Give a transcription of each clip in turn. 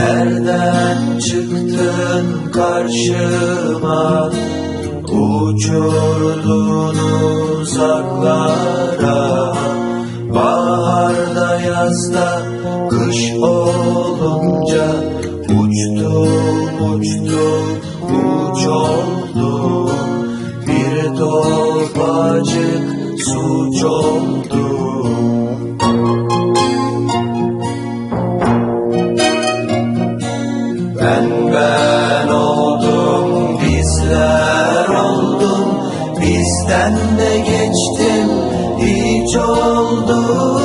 Nereden çıktın karşıma? Uçurdun uzaklara. Baharda yazda kış olunca Uçtum uçtum uç oldum Bir topacık suç oldum bizden de geçtim, hiç oldum.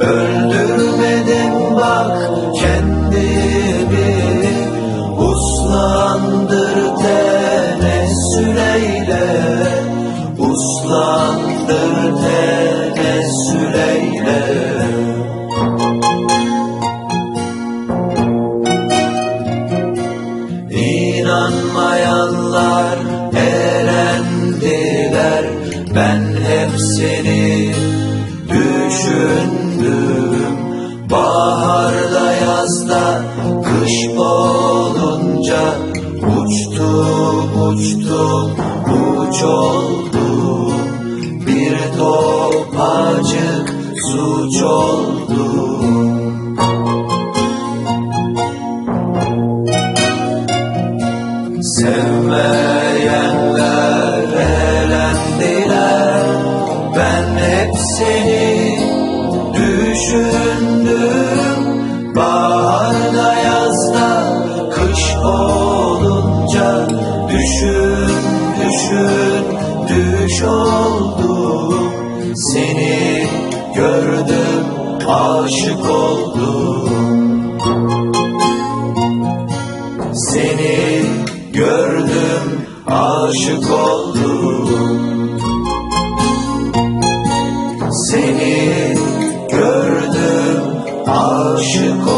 Öldürmedim bak kendimi, uslandır tenessül eyle, uslandır tenessül eyle. İnanmayanlar elendiler seni düşündüm. Baharda yazda kış olunca Uçtum uçtum uç oldum. Bir topacık suç oldum. Sevmeyenler seni düşündüm. Baharda yazda kış olunca Düşün düşün düş oldum. Seni gördüm aşık oldum. Seni gördüm, aşık oldum. 时空